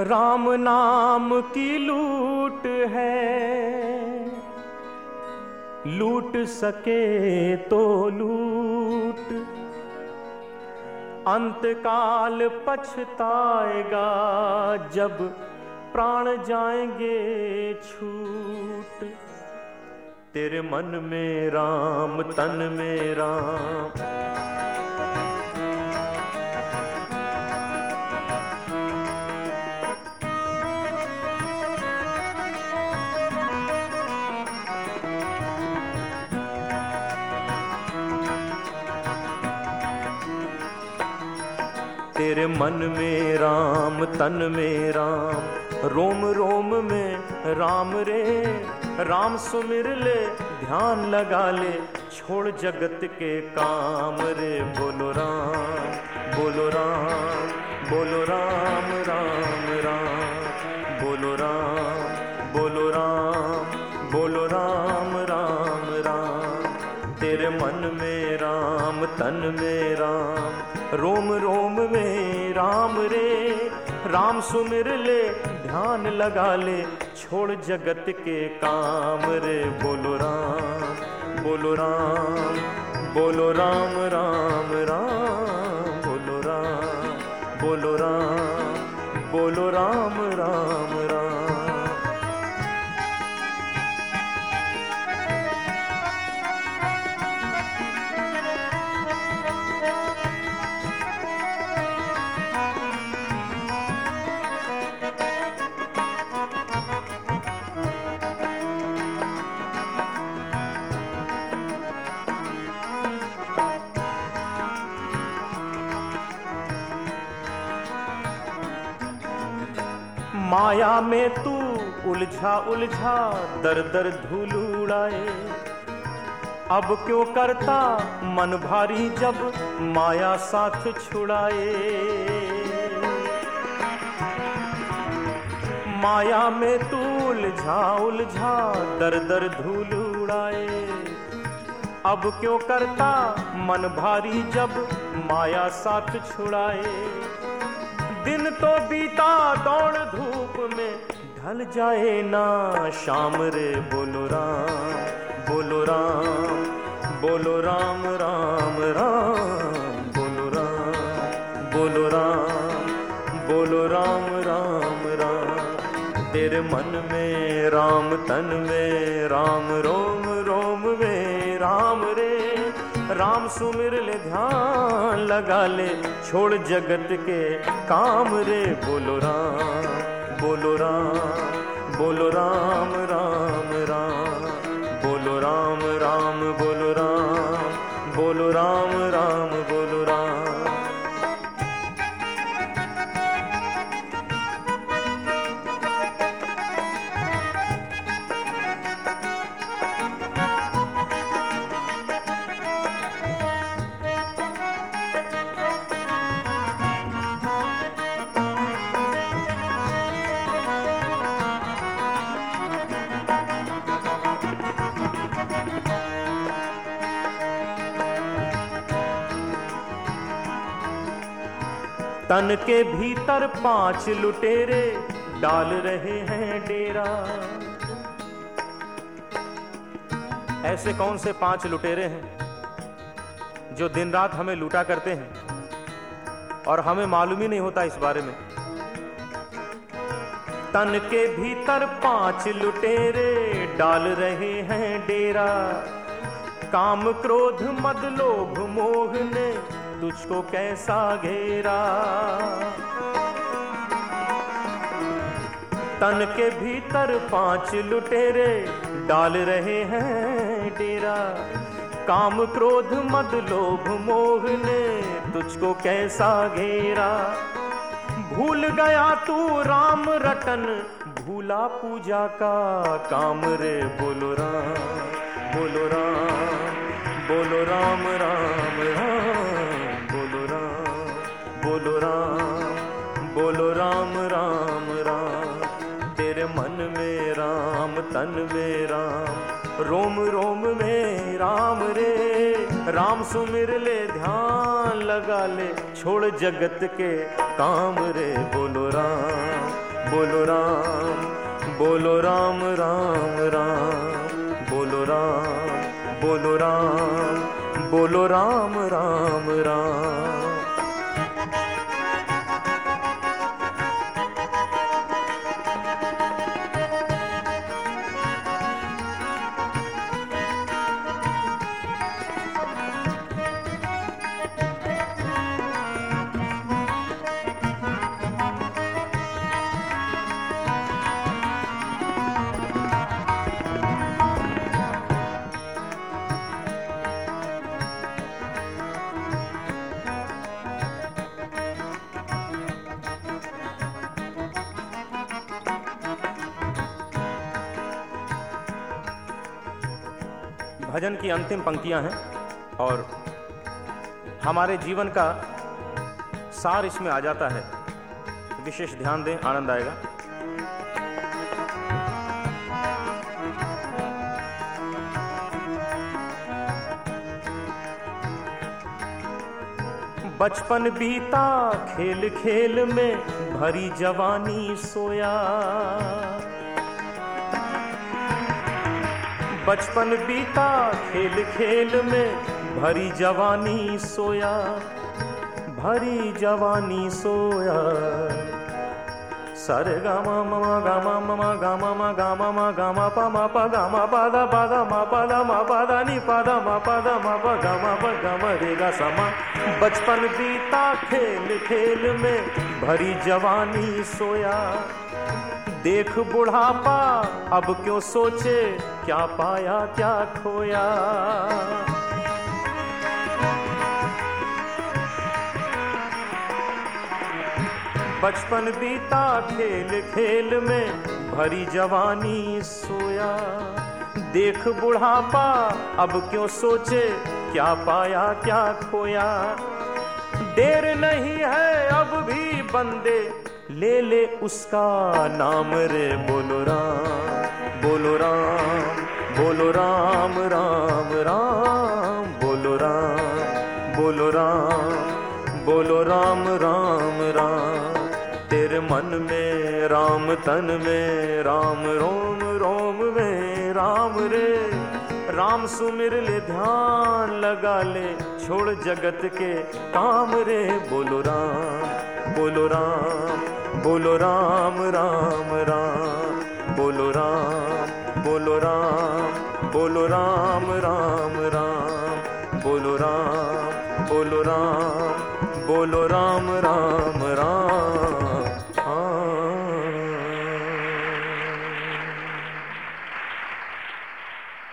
राम नाम की लूट है। लूट सके तो लूट। अंतकाल पछताएगा जब प्राण जाएँगे छूट। तेरे मन में राम, तन में राम। तेरे मन में राम, तन में राम। रोम रोम में राम रे, राम सुमिर ले, ध्यान लगा ले। छोड़ जगत के काम रे, बोलो राम बोलो राम बोलो राम राम। राम सुमिर ले, ध्यान लगा ले, छोड़ जगत के काम रे। बोलो राम बोलो राम बोलो राम राम राम, बोलो राम बोलो राम बोलो राम राम माया में तू उलझा उलझा, दर दर धूल उड़ाए। अब क्यों करता मन भारी जब माया साथ छुड़ाए? माया में तू उलझा उलझा, दर दर धूल उड़ाए। अब क्यों करता मन भारी जब माया साथ छुड़ाए? दिन तो बीता, दौड़ धूप में ढल जाए ना शाम रे, बोलो राम बोलो राम बोलो राम राम राम, बोलो राम बोलो राम बोलो राम राम राम। तेरे मन में राम तन में राम, रोम रोम में राम रे। राम सुमिर ले ध्यान लगा ले, छोड़ जगत के काम रे, बोलो राम। बोलो राम बोलो राम। तन के भीतर पाँच लुटेरे डाल रहे हैं डेरा। ऐसे कौन से पाँच लुटेरे हैं जो दिन रात हमें लूटा करते हैं और हमें मालूम ही नहीं होता इस बारे में? तन के भीतर पाँच लुटेरे डाल रहे हैं डेरा। काम क्रोध मद लोभ मोह ने तुझको कैसा घेरा। तन के भीतर पाँच लुटेरे डाल रहे हैं डेरा। काम क्रोध, मद, लोभ, मोह ने तुझको कैसा घेरा। भूल गया तू राम रटन भूला पूजा का काम रे। बोलो राम बोलो राम बोलो राम राम राम। राम, बोलो राम राम राम। तेरे मन में राम, तन में राम। रोम रोम में राम रे। राम सुमिर ले, ध्यान लगा ले। छोड़ जगत के काम रे। बोलो राम बोलो राम बोलो राम राम राम। बोलो राम बोलो राम बोलो राम राम राम। भजन की अंतिम पंक्तियाँ हैं और हमारे जीवन का सार इसमें आ जाता है। विशेष ध्यान दें, आनंद आएगा। बचपन बीता खेल खेल में भरी जवानी सोया। बचपन बीता खेल खेल में, भरी जवानी सोया, भरी जवानी सोया। सर गामा ममा गामा ममा, गामा मा गामा मा, गामा पा, मा पा, गामा पा, दा पा, दा मा पा, दा मा पा, दा नी पा, दा मा पा, दा मा पा, गामा पा, गामा रे गा समा बचपन बीता खेल खेल में, भरी जवानी सोया। देख बुढ़ापा, अब क्यों सोचे, क्या पाया, क्या खोया? बचपन बीता खेल खेल में भरी जवानी सोया। देख बुढ़ापा, अब क्यों सोचे, क्या पाया, क्या खोया? देर नहीं है, अब भी बंदे ले ले उसका नाम रे बोलो राम बोलो राम बोलो राम राम राम, बोलो राम बोलो राम बोलो राम राम राम। तेरे मन में राम तन में राम, रोम रोम में राम रे। राम सुमिर ले ध्यान लगा ले, छोड़ जगत के काम रे। बोलो राम बोलो राम बोलो राम राम राम। बोलो राम बोलो राम। बोलो राम राम राम। बोलो राम बोलो राम। बोलो राम राम